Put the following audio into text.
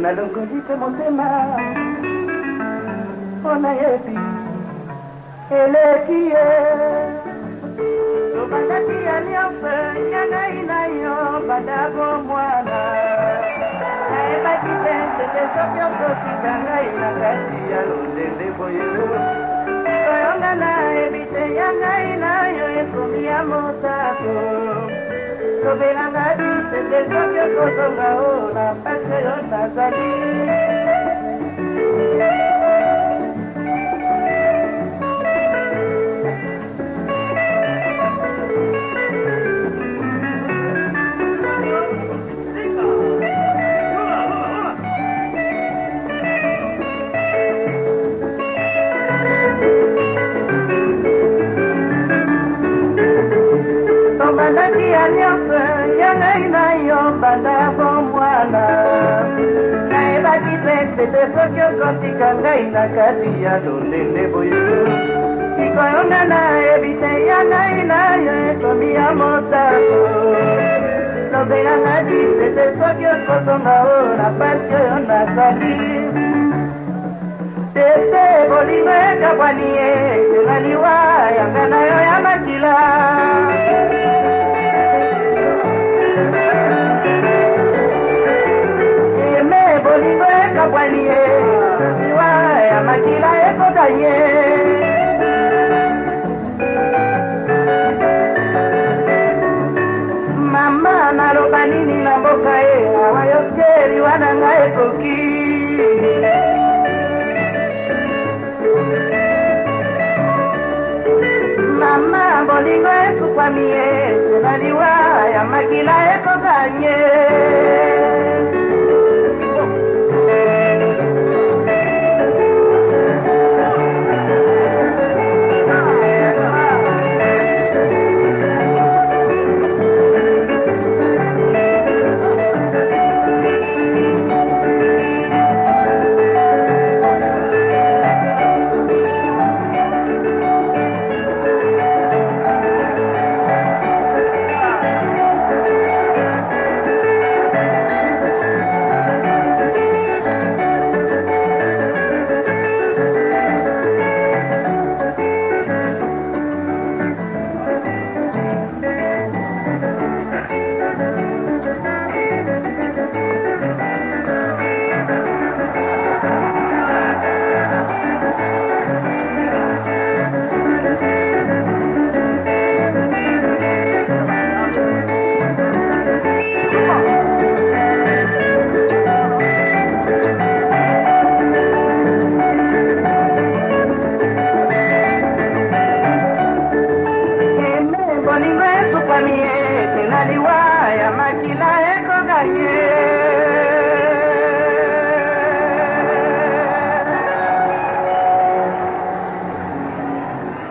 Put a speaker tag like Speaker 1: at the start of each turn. Speaker 1: nalongolise motema mpona yebi eleki ye tobandaki ya nyonso ya ngai na yo banda bomwa sokisokiokokisa ngai na kati ya lolende boye toyonga na ebite ya ngai na oyo ekomi ya motako tobelanga bisete soki okosonga o na pasi oyo nazali maladi ya nyonso ya ngai na yo banda ya bomwana nayebaki mpe epete soki okotika ngai na kati ya lolende boyo sikoyo nga nayebi te ya ngai na yo ekomi ya motako lobela ngaki ete soki okosonga o na pasi oyo nazali tete bolingo ekabwani esenga liwa yanga na yo ya makila akila ekoda ye mama naloba nini na mboka ye awa yokeli wana ngai ekoki mama bolingo esukwami ye na liwa ya makila ekokanye mie tinaliwaya makilaeko kaye